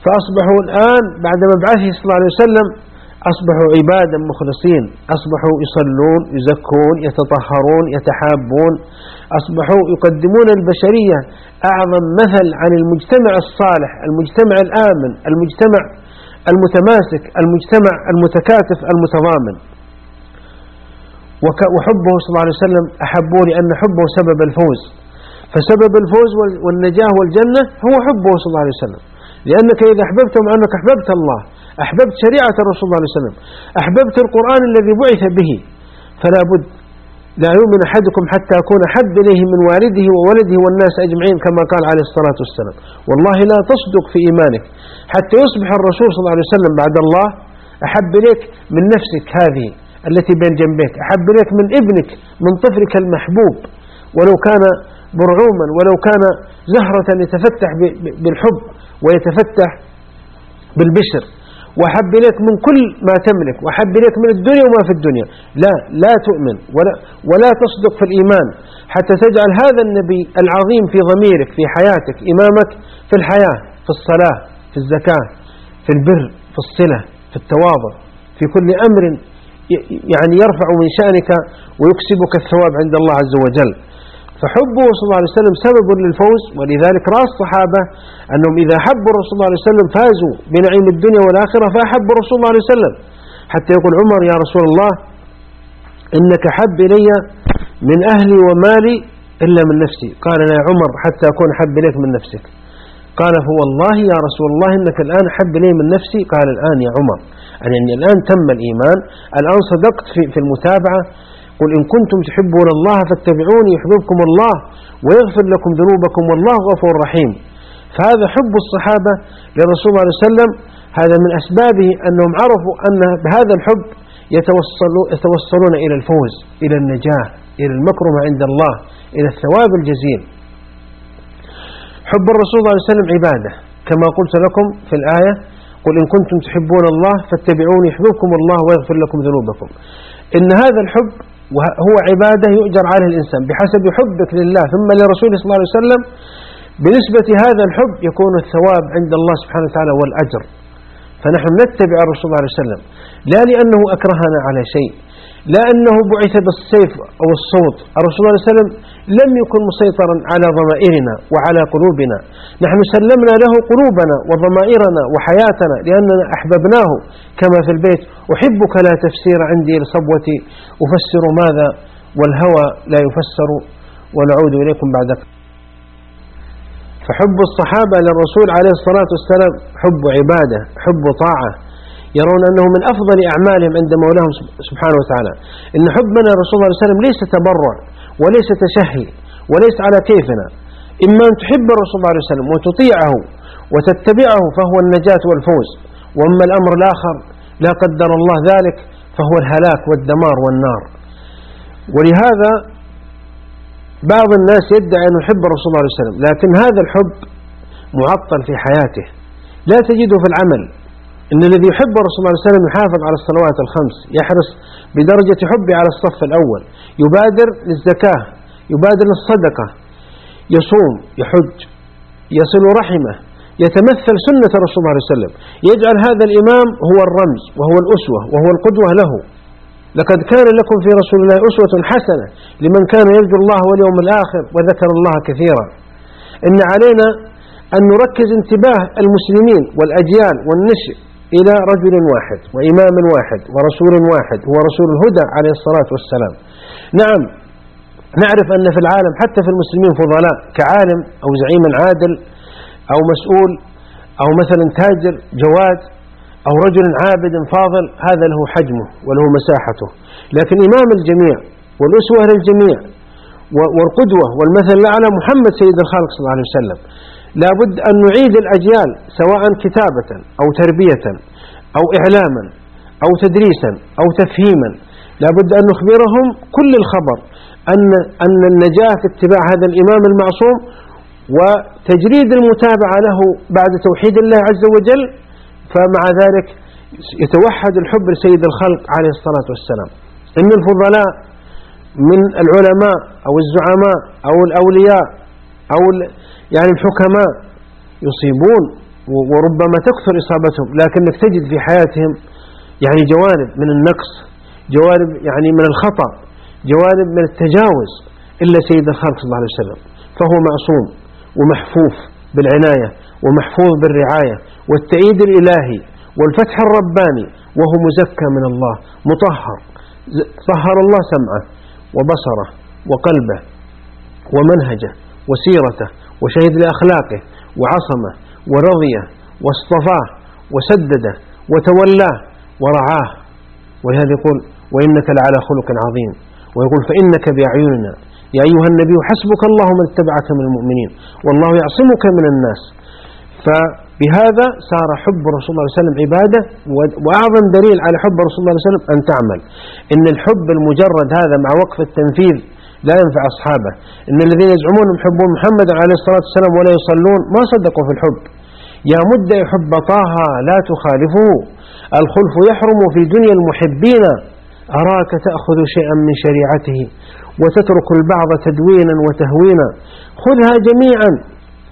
Speaker 2: فأصبحوا الآن بعد مبعثه صلى الله عليه وسلم أصبحوا عبادا مخلصين. أصبحوا يصلون يزكون يتطهرون يتحابون. أصبحوا يقدمون البشرية أعظم مثل عن المجتمع الصالح المجتمع الآمن المجتمع المتماسك المجتمع المتكاتف المتضامن. وحبه صلى الله عليه وسلم أحبوا لأن حبه سبب الفوز. فسبب الفوز والنجاة والجنة هو حبه صلى الله عليه وسلم. لأنك إذا أحببته مع أنك أحببت الله. أحببت شريعة الرسول صلى الله عليه وسلم. أحببت القرآن الذي بعث به. فلا بد لا يؤمن أحدكم حتى أكون أحب إليه من والده وولده والناس أجمعين كما قال عليه الصلاة والسلام. والله لا تصدق في إيمانك. حتى يصبح الرسول صلى الله عليه وسلم بعد الله أحب إليك من نفسك هذه. التي بين جنبيك. أحب إليك من ابنك من طفلك المحبوب. ولو كان برعوما ولو كان زهرة يتفتح بالحب ويتفتح بالبشر. وأحب إليك من كل ما تملك. وأحب إليك من الدنيا وما في الدنيا. لا لا تؤمن ولا, ولا تصدق في الإيمان. حتى تجعل هذا النبي العظيم في ضميرك في حياتك إمامك في الحياة في الصلاة في الزكاة في البر في الصلة في التواضع في كل أمر يعني يرفع من شأنك ويكسبك الثواب عند الله عز وجل. فحبه صلى الله عليه وسلم سبب للفوز ولذلك رأى الصحابة أنهم إذا حبوا الرسول صلى الله عليه وسلم فازوا بنعيم الدنيا والآخرة فأحبوا الرسول صلى الله عليه وسلم. حتى يقول عمر يا رسول الله إنك حب إلي من أهلي ومالي إلا من نفسي. قال يا عمر حتى أكون حب إليك من نفسك. قال فوالله يا رسول الله إنك الآن حب إلي من نفسي. قال الآن يا عمر. يعني الآن تم الإيمان الآن صدقت في, في المتابعة. قل إن كنتم تحبون الله فاتبعوني يحببكم الله ويغفر لكم ذنوبكم والله غفور رحيم. فهذا حب الصحابة للرسول صلى الله عليه وسلم. هذا من أسبابه أنهم عرفوا أن بهذا الحب يتوصلون إلى الفوز إلى النجاة إلى المكرمة عند الله إلى الثواب الجزيل. حب الرسول صلى الله عليه وسلم عبادة. كما قلت لكم في الآية قل إن كنتم تحبون الله فاتبعوني يحببكم الله ويغفر لكم ذنوبكم. إن هذا الحب وهو عبادة يؤجر عليه الإنسان. بحسب حبك لله ثم لرسوله صلى الله عليه وسلم بنسبة هذا الحب يكون الثواب عند الله سبحانه وتعالى والأجر. فنحن نتبع الرسول صلى الله عليه وسلم. لا لأنه أكرهنا على شيء. لا أنه بعث بالسيف أو الصوت. الرسول صلى الله عليه وسلم لم يكن مسيطرا على ضمائرنا وعلى قلوبنا. نحن سلمنا له قلوبنا وضمائرنا وحياتنا لأننا أحببناه كما في البيت. أحبك لا تفسير عندي لصبوتي. أفسر ماذا والهوى لا يفسر ونعود إليكم بعد فحب الصحابة للرسول عليه الصلاة والسلام حب عبادة حب طاعة. يرون أنه من أفضل أعمالهم عند مولاهم سبحانه وتعالى. إن حبنا للرسول صلى الله عليه وسلم ليس تبرع وليس تشهي وليس على كيفنا. إما أن تحب الرسول صلى الله عليه وسلم وتطيعه وتتبعه فهو النجاة والفوز. وأما الأمر الآخر لا قدر الله ذلك فهو الهلاك والدمار والنار. ولهذا بعض الناس يدعي أنه يحب الرسول صلى الله عليه وسلم لكن هذا الحب معطل في حياته. لا تجده في العمل. إن الذي يحب الرسول صلى الله عليه وسلم يحافظ على الصلوات الخمس يحرص بدرجة حبه على الصف الأول يبادر للزكاة يبادر للصدقة يصوم يحج يصل رحمه يتمثل سنة الرسول صلى الله عليه وسلم يجعل هذا الإمام هو الرمز وهو الأسوة وهو القدوة له. لقد كان لكم في رسول الله أسوة حسنة لمن كان يرجو الله واليوم الآخر وذكر الله كثيرا. إن علينا أن نركز انتباه المسلمين والأجيال والنشء إلى رجل واحد وإمام واحد ورسول واحد هو رسول الهدى عليه الصلاة والسلام. نعم نعرف أن في العالم حتى في المسلمين فضلاء كعالم أو زعيم عادل أو مسؤول أو مثلا تاجر جواد أو رجل عابد فاضل هذا له حجمه وله مساحته. لكن إمام الجميع والأسوة للجميع والقدوة والمثل الأعلى محمد سيد الخالق صلى الله عليه وسلم. لابد أن نعيد الأجيال سواء كتابة أو تربية أو إعلاما أو تدريسا أو تفهيما. لابد أن نخبرهم كل الخبر أن, أن النجاة في اتباع هذا الإمام المعصوم وتجريد المتابعة له بعد توحيد الله عز وجل. فمع ذلك يتوحد الحب لسيد الخلق عليه الصلاة والسلام. إن الفضلاء من العلماء أو الزعماء أو الأولياء أو يعني الحكماء يصيبون وربما تكثر إصابتهم لكنك تجد في حياتهم يعني جوانب من النقص جوانب يعني من الخطأ جوانب من التجاوز إلا سيد الخلق صلى الله عليه وسلم. فهو معصوم ومحفوف بالعناية ومحفوظ بالرعاية والتأييد الإلهي والفتح الرباني وهو مزكى من الله مطهر طهر الله سمعه وبصره وقلبه ومنهجه وسيرته وشهد لأخلاقه وعصمه ورضيه واصطفاه وسدده وتولاه ورعاه ولهذا يقول وإنك لعلى خلق عظيم ويقول فإنك بأعيننا يا أيها النبي حسبك الله من اتبعك من المؤمنين والله يعصمك من الناس فبهذا صار حب الرسول صلى الله عليه وسلم عبادة وأعظم دليل على حب الرسول صلى الله عليه وسلم أن تعمل إن الحب المجرد هذا مع وقف التنفيذ لا ينفع أصحابه. إن الذين يزعمون يحبون محمد عليه الصلاة والسلام ولا يصلون ما صدقوا في الحب. يا مد حب طه لا تخالفه. الخلف يحرم في دنيا المحبين. أراك تأخذ شيئا من شريعته وتترك البعض تدوينا وتهوينا. خذها جميعا.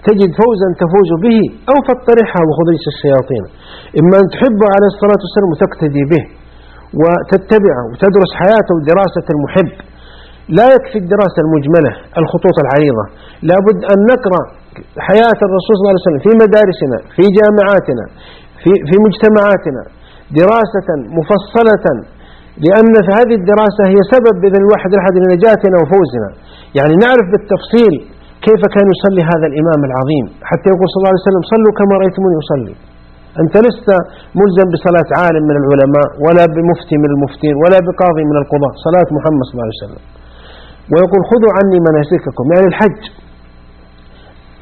Speaker 2: تجد فوزا تفوز به أو فاطرحها وخذ ريش الشياطين. إما أن تحبه عليه الصلاة والسلام وتقتدي به وتتبعه وتدرس حياته ودراسة المحب. لا يكفي الدراسة المجملة الخطوط العريضة. لابد أن نقرأ حياة الرسول صلى الله عليه وسلم في مدارسنا في جامعاتنا في, في مجتمعاتنا. دراسة مفصلة لأن في هذه الدراسة هي سبب بإذن الواحد الأحد لنجاتنا وفوزنا. يعني نعرف بالتفصيل كيف كان يصلي هذا الإمام العظيم. حتى يقول صلى الله عليه وسلم صلوا كما رأيتموني أصلي. أنت لست ملزم بصلاة عالم من العلماء ولا بمفتي من المفتين ولا بقاضي من القضاة. صلاة محمد صلى الله عليه وسلم. ويقول خذوا عني مناسككم يعني الحج.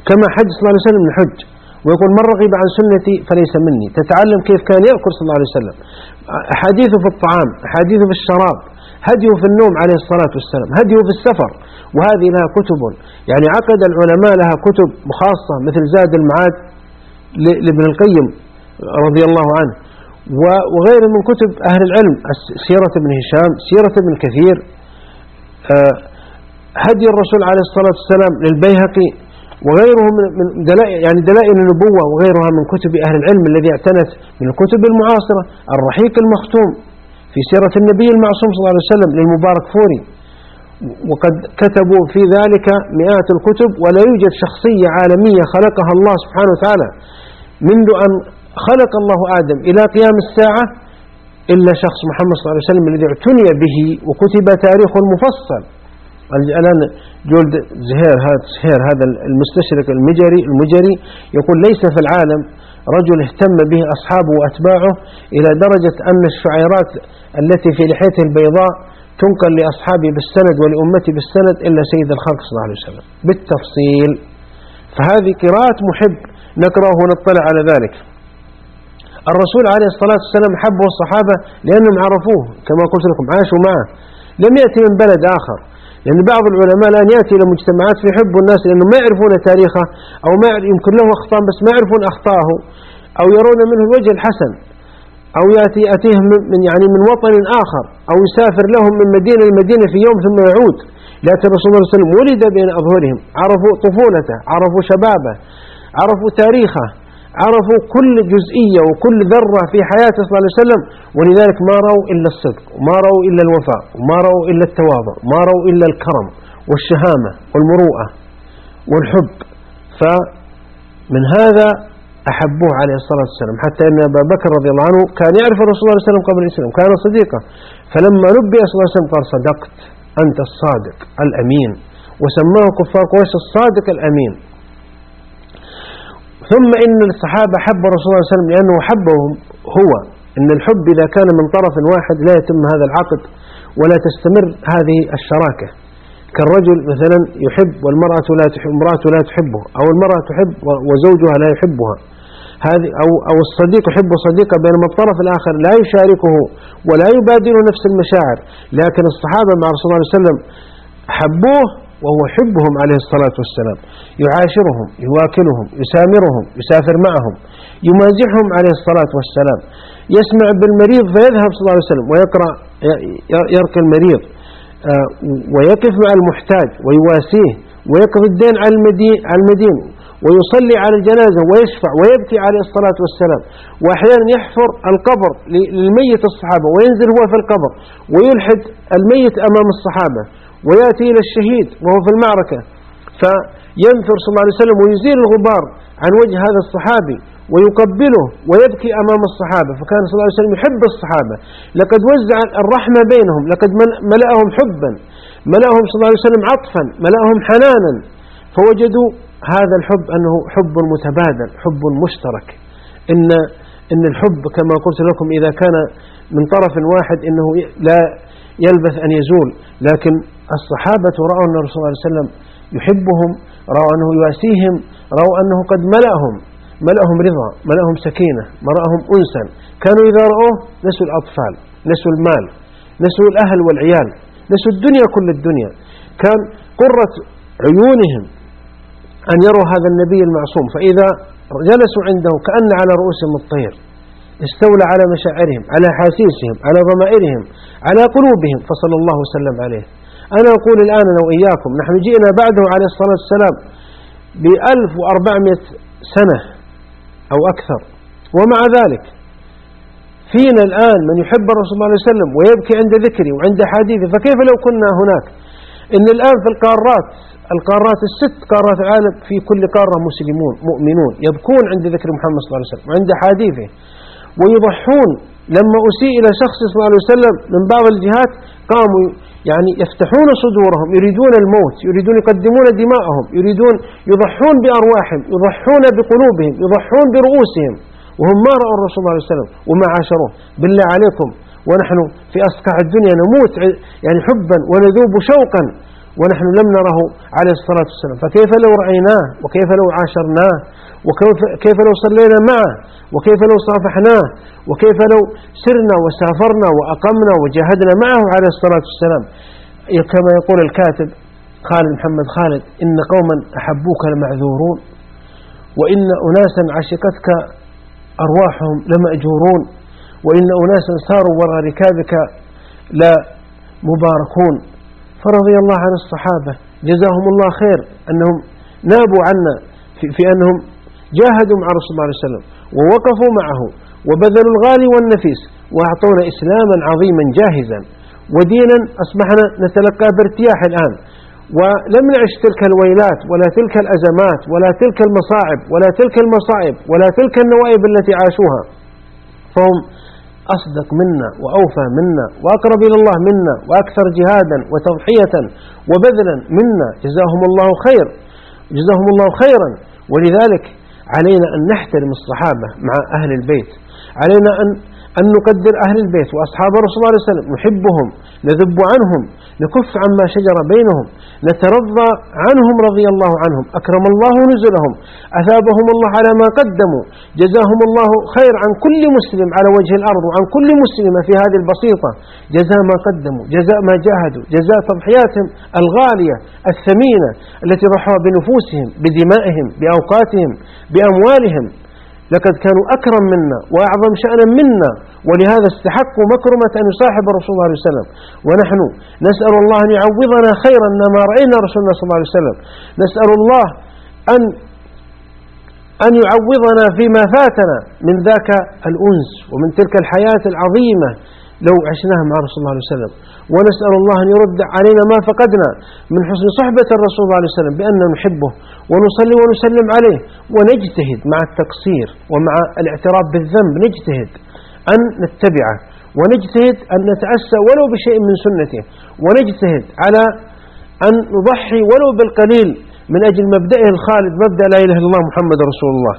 Speaker 2: كما حج صلى الله عليه وسلم الحج. ويقول من رغب عن سنتي فليس مني. تتعلم كيف كان يأكل صلى الله عليه وسلم. أحاديثه في الطعام أحاديثه في الشراب هديه في النوم عليه الصلاة والسلام هديه في السفر. وهذه لها كتب. يعني عقد العلماء لها كتب خاصة مثل زاد المعاد لابن القيم رضي الله عنه. وغيره من كتب أهل العلم سيرة ابن هشام سيرة ابن كثير. آه، هدي الرسول عليه الصلاة والسلام للبيهقي وغيره من دلائل يعني دلائل النبوة وغيرها من كتب أهل العلم الذي اعتنت من الكتب المعاصرة الرحيق المختوم في سيرة النبي المعصوم صلى الله عليه وسلم للمبارك فوري. وقد كتبوا في ذلك مئات الكتب ولا يوجد شخصية عالمية خلقها الله سبحانه وتعالى منذ أن خلق الله آدم إلى قيام الساعة إلا شخص محمد صلى الله عليه وسلم الذي اعتني به وكتب تاريخ مفصل ألآن جولد زهير هذا زهير هذا المستشرق المجري المجري يقول ليس في العالم رجل اهتم به أصحابه وأتباعه إلى درجة أن الشعيرات التي في لحيته البيضاء تنقل لأصحابه بالسند ولأمتي بالسند إلا سيد الخلق صلى الله عليه وسلم. بالتفصيل فهذه قراءة محب نقرأه ونطلع على ذلك. الرسول عليه الصلاة والسلام حبه الصحابة لأنهم عرفوه كما قلت لكم عاشوا معه. لم يأتي من بلد آخر. لأن بعض العلماء الآن يأتي إلى مجتمعات فيحبوا الناس لأنهم ما يعرفون تاريخه أو ما يمكن له أخطاء بس ما يعرفون أخطاءه أو يرون منه الوجه الحسن أو يأتي أتيه من يعني من وطن آخر أو يسافر لهم من مدينة لمدينة في يوم ثم يعود. لكن الرسول صلى الله عليه وسلم ولد بين أظهرهم عرفوا طفولته عرفوا شبابه عرفوا تاريخه. عرفوا كل جزئية وكل ذرة في حياته صلى الله عليه وسلم ولذلك ما رأوا إلا الصدق وما رأوا إلا الوفاء وما رأوا إلا التواضع ما رأوا إلا الكرم والشهامة والمروءة والحب. فمن هذا أحبوه عليه الصلاة والسلام حتى أن أبا بكر رضي الله عنه كان يعرف الرسول صلى الله عليه وسلم قبل الإسلام كان صديقا. فلما نبي صلى الله عليه وسلم قال صدقت أنت الصادق الأمين. وسماه كفار قريش الصادق الأمين. ثم إن الصحابة حبوا الرسول صلى الله عليه وسلم لأنه حبهم هو. إن الحب إذا كان من طرف واحد لا يتم هذا العقد ولا تستمر هذه الشراكة. كالرجل مثلا يحب والمرأة لا تحب امرأة لا تحبه أو المرأة تحب وزوجها لا يحبها. هذه أو, أو الصديق يحب صديقه بينما الطرف الآخر لا يشاركه ولا يبادله نفس المشاعر. لكن الصحابة مع رسول الله صلى الله عليه وسلم حبوه وهو يحبهم عليه الصلاة والسلام. يعاشرهم يواكلهم يسامرهم يسافر معهم. يمازحهم عليه الصلاة والسلام. يسمع بالمريض فيذهب صلى الله عليه وسلم ويقرأ يرقي المريض آه، ويقف مع المحتاج ويواسيه ويقضي الدين على على المدين ويصلي على الجنازة ويشفع ويبكي عليه الصلاة والسلام. وأحيانا يحفر القبر للميت الصحابة وينزل هو في القبر ويلحد الميت أمام الصحابة. ويأتي إلى الشهيد وهو في المعركة. فينثر صلى الله عليه وسلم ويزيل الغبار عن وجه هذا الصحابي ويقبله ويبكي أمام الصحابة. فكان صلى الله عليه وسلم يحب الصحابة. لقد وزع الرحمة بينهم لقد ملأهم حبا ملأهم صلى الله عليه وسلم عطفا ملأهم حنانا. فوجدوا هذا الحب أنه حب متبادل حب مشترك. إن, إن الحب كما قلت لكم إذا كان من طرف واحد إنه لا يلبث أن يزول. لكن الصحابة رأوا أن الرسول صلى الله عليه وسلم يحبهم رأوا أنه يواسيهم رأوا أنه قد ملأهم ملأهم رضا ملأهم سكينة ملأهم أنسا. كانوا إذا رأوه نسوا الأطفال نسوا المال نسوا الأهل والعيال نسوا الدنيا كل الدنيا. كان قرة عيونهم أن يروا هذا النبي المعصوم. فإذا جلسوا عنده كأن على رؤوسهم الطير استولى على مشاعرهم على حاسيسهم على ضمائرهم على قلوبهم فصلى الله وسلم عليه. أنا أقول الآن أنا وإياكم نحن جئنا بعده عليه الصلاة والسلام بألف وأربعمائة سنة أو أكثر ومع ذلك فينا الآن من يحب الرسول صلى الله عليه وسلم ويبكي عند ذكري وعند حديثي فكيف لو كنا هناك؟ إن الآن في القارات القارات الست قارات العالم في كل قارة مسلمون مؤمنون يبكون عند ذكر محمد صلى الله عليه وسلم وعند حديثه ويضحون لما أسيء إلى شخص صلى الله عليه وسلم من بعض الجهات قاموا يعني يفتحون صدورهم يريدون الموت يريدون يقدمون دماءهم يريدون يضحون بأرواحهم يضحون بقلوبهم يضحون برؤوسهم. وهم ما رأوا الرسول صلى الله عليه وسلم وما عاشروه. بالله عليكم ونحن في أصقع الدنيا نموت يعني حبا ونذوب شوقا. ونحن لم نره عليه الصلاة والسلام. فكيف لو رأيناه؟ وكيف لو عاشرناه؟ وكيف لو صلينا معه؟ وكيف لو صافحناه؟ وكيف لو سرنا وسافرنا وأقمنا وجاهدنا معه عليه الصلاة والسلام؟ كما يقول الكاتب خالد محمد خالد إن قوما أحبوك لمعذورون وإن أناسا عشقتك أرواحهم لمأجورون وإن أناسا ساروا وراء ركابك لا مباركون فرضي الله عن الصحابة جزاهم الله خير أنهم نابوا عنا في, في أنهم جاهدوا مع رسول الله عليه وسلم ووقفوا معه وبذلوا الغالي والنفيس وأعطونا إسلاما عظيما جاهزا ودينا أصبحنا نتلقى بارتياح الآن. ولم نعش تلك الويلات ولا تلك الأزمات ولا تلك المصاعب ولا تلك المصائب ولا تلك النوائب التي عاشوها. فهم أصدق منا وأوفى منا وأقرب إلى الله منا وأكثر جهادا وتضحية وبذلا منا. جزاهم الله خير. جزاهم الله خيرا. ولذلك علينا أن نحترم الصحابة مع أهل البيت. علينا أن أن نقدر أهل البيت وأصحاب رسول الله صلى الله عليه وسلم نحبهم نذب عنهم نكف عما شجر بينهم نترضى عنهم رضي الله عنهم أكرم الله نزلهم أثابهم الله على ما قدموا جزاهم الله خير عن كل مسلم على وجه الأرض وعن كل مسلمة في هذه البسيطة جزاء ما قدموا جزاء ما جاهدوا جزاء تضحياتهم الغالية الثمينة التي ضحوا بنفوسهم بدمائهم بأوقاتهم بأموالهم. لقد كانوا أكرم منا وأعظم شأنا منا ولهذا استحقوا مكرمة أن يصاحب الرسول صلى الله عليه وسلم. ونحن نسأل الله أن يعوضنا خيرا ما رأينا رسولنا صلى الله عليه وسلم. نسأل الله أن أن يعوضنا فيما فاتنا من ذاك الأنس ومن تلك الحياة العظيمة لو عشناها مع رسول الله عليه وسلم. ونسأل الله أن يرد علينا ما فقدنا من حسن صحبة الرسول صلى الله عليه وسلم بأن نحبه ونصلي ونسلم عليه. ونجتهد مع التقصير ومع الاعتراف بالذنب نجتهد أن نتبعه. ونجتهد أن نتأسى ولو بشيء من سنته. ونجتهد على أن نضحي ولو بالقليل من أجل مبدئه الخالد مبدأ لا إله إلا الله محمد رسول الله.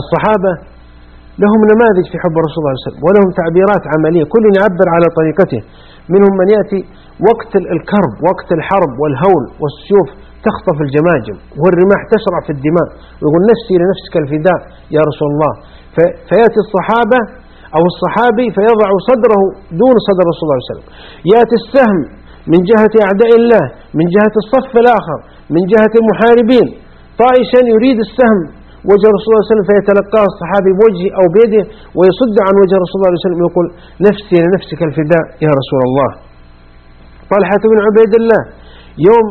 Speaker 2: الصحابة لهم نماذج في حب الرسول صلى الله عليه وسلم ولهم تعبيرات عملية كل يعبر على طريقته. منهم من يأتي وقت الكرب وقت الحرب والهول والسيوف تخطف الجماجم والرماح تشرع في الدماء. ويقول نفسي لنفسك الفداء يا رسول الله. فيأتي الصحابة أو الصحابي فيضع صدره دون صدر رسول صلى الله عليه وسلم. يأتي السهم من جهة أعداء الله من جهة الصف الآخر من جهة المحاربين. طائشا يريد السهم وجه رسول الله صلى الله عليه وسلم فيتلقاه الصحابي بوجهه أو بيده ويصد عن وجه رسول الله صلى الله عليه وسلم ويقول نفسي لنفسك الفداء يا رسول الله. طلحة بن عبيد الله يوم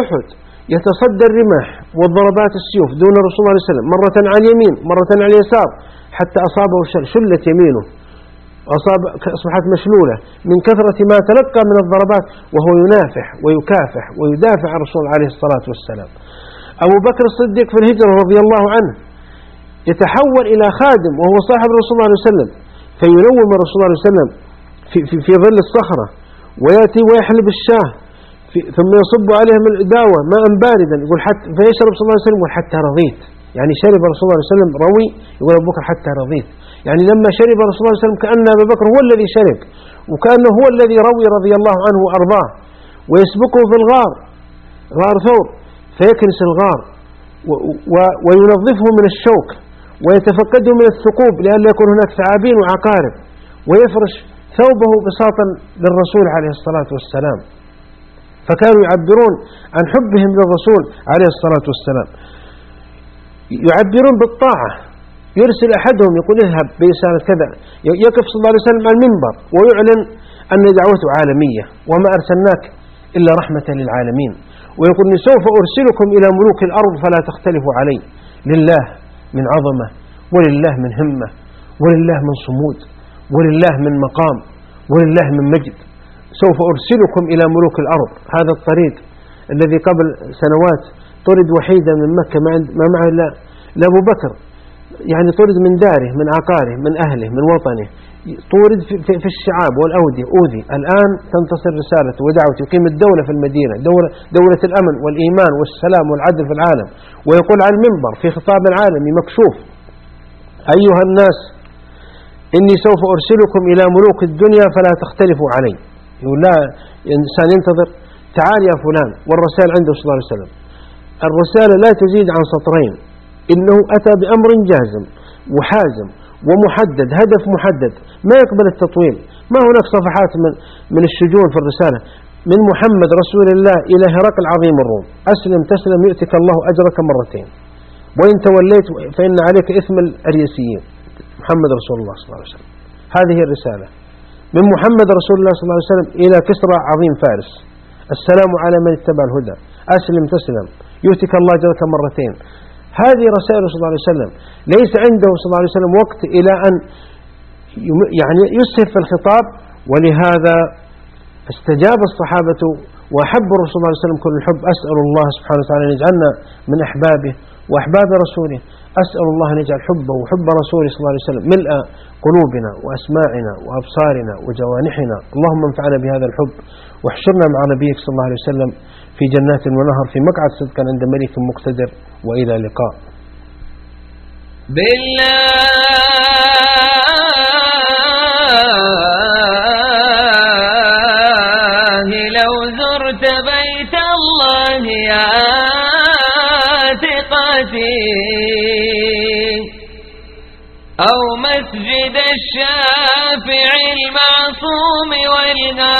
Speaker 2: أحد يتصدى الرماح والضربات السيوف دون رسول الله صلى الله عليه وسلم مرة على اليمين مرة على اليسار حتى أصابه شلت يمينه. أصاب أصبحت مشلولة. من كثرة ما تلقى من الضربات وهو ينافح ويكافح ويدافع عن الرسول عليه الصلاة والسلام. أبو بكر الصديق في الهجرة رضي الله عنه يتحول إلى خادم وهو صاحب رسول الله عليه وسلم فينوم الرسول الله عليه وسلم في, في, في ظل الصخرة ويأتي ويحلب الشاه ثم يصب عليها من الإداوة ماء باردا يقول حتى فيشرب صلى الله عليه وسلم حتى رضيت. يعني شرب رسول الله صلى الله عليه وسلم روي يقول أبو بكر حتى رضيت. يعني لما شرب رسول الله صلى الله عليه وسلم كأن أبا بكر هو الذي شرب وكأنه هو الذي روي رضي الله عنه وأرضاه ويسبقه في الغار غار ثور. فيكنس الغار وينظفه من الشوك ويتفقده من الثقوب لئلا يكون هناك ثعابين وعقارب ويفرش ثوبه بساطا للرسول عليه الصلاة والسلام. فكانوا يعبرون عن حبهم للرسول عليه الصلاة والسلام. يعبرون بالطاعة. يرسل أحدهم يقول اذهب برسالة كذا. يقف صلى الله عليه وسلم على المنبر ويعلن أن دعوته عالمية وما أرسلناك إلا رحمة للعالمين. ويقول سوف أرسلكم إلى ملوك الأرض فلا تختلفوا علي. لله من عظمة ولله من همة ولله من صمود ولله من مقام ولله من مجد. سوف أرسلكم إلى ملوك الأرض. هذا الطريق الذي قبل سنوات طرد وحيدا من مكة ما معه إلا أبو بكر. يعني طرد من داره من عقاره من أهله من وطنه. طورد في, الشعاب والأودية أوذي الآن تنتصر رسالته ودعوته يقيم الدولة في المدينة دولة, دولة الأمن والإيمان والسلام والعدل في العالم. ويقول على المنبر في خطاب العالمي مكشوف أيها الناس إني سوف أرسلكم إلى ملوك الدنيا فلا تختلفوا علي. يقول لا إنسان ينتظر تعال يا فلان. والرسائل عنده صلى الله عليه وسلم. الرسالة لا تزيد عن سطرين. إنه أتى بأمر جازم وحازم. ومحدد هدف محدد ما يقبل التطويل. ما هناك صفحات من, من الشجون في الرسالة. من محمد رسول الله إلى هرقل عظيم الروم. أسلم تسلم يؤتك الله أجرك مرتين. وإن توليت فإن عليك إثم الأريسيين محمد رسول الله صلى الله عليه وسلم. هذه الرسالة. من محمد رسول الله صلى الله عليه وسلم إلى كسرى عظيم فارس. السلام على من اتبع الهدى. أسلم تسلم يؤتك الله أجرك مرتين. هذه رسائل صلى الله عليه وسلم. ليس عنده صلى الله عليه وسلم وقت إلى أن يعني يسهر في الخطاب ولهذا استجاب الصحابة وأحب الرسول صلى الله عليه وسلم كل الحب. أسأل الله سبحانه وتعالى أن يجعلنا من أحبابه وأحباب رسوله. أسأل الله أن يجعل حبه وحب رسوله صلى الله عليه وسلم ملء قلوبنا وأسماعنا وأبصارنا وجوانحنا. اللهم انفعنا بهذا الحب واحشرنا مع نبيك صلى الله عليه وسلم في جنات ونهر في مقعد صدق عند ملك مقتدر. وإلى لقاء.
Speaker 1: بالله لو زرت بيت الله يا ثقتي أو مسجد الشافع المعصوم والهادي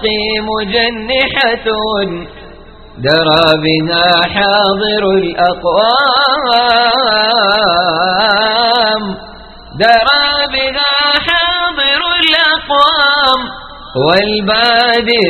Speaker 1: أشواقي مجنحة. درى بها حاضر الأقوام. درى بها حاضر الأقوام. والبادي